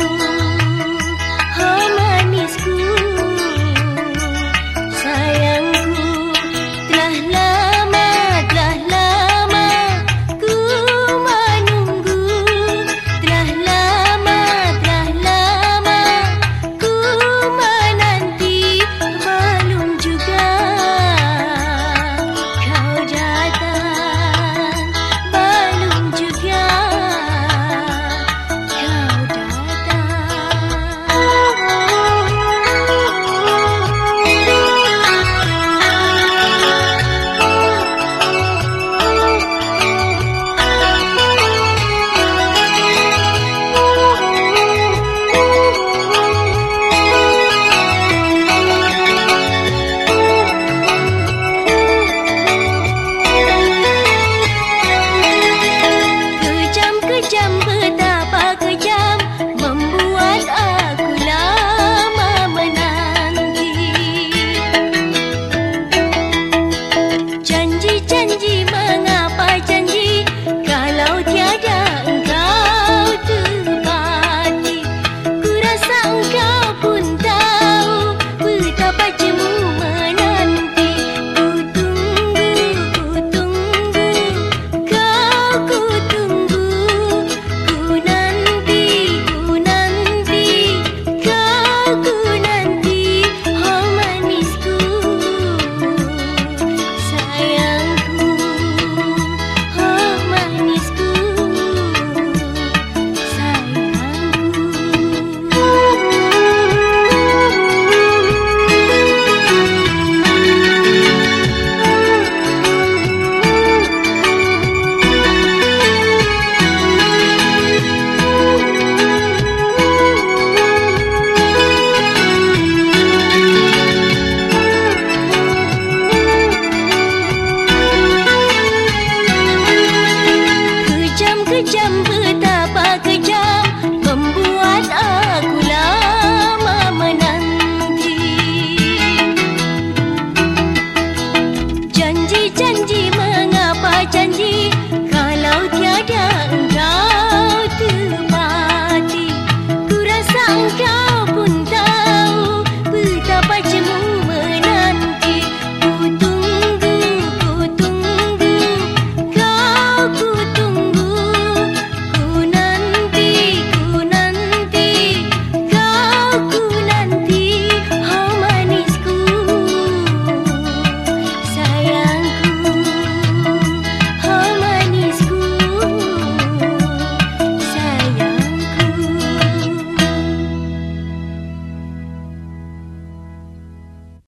you. Yeah.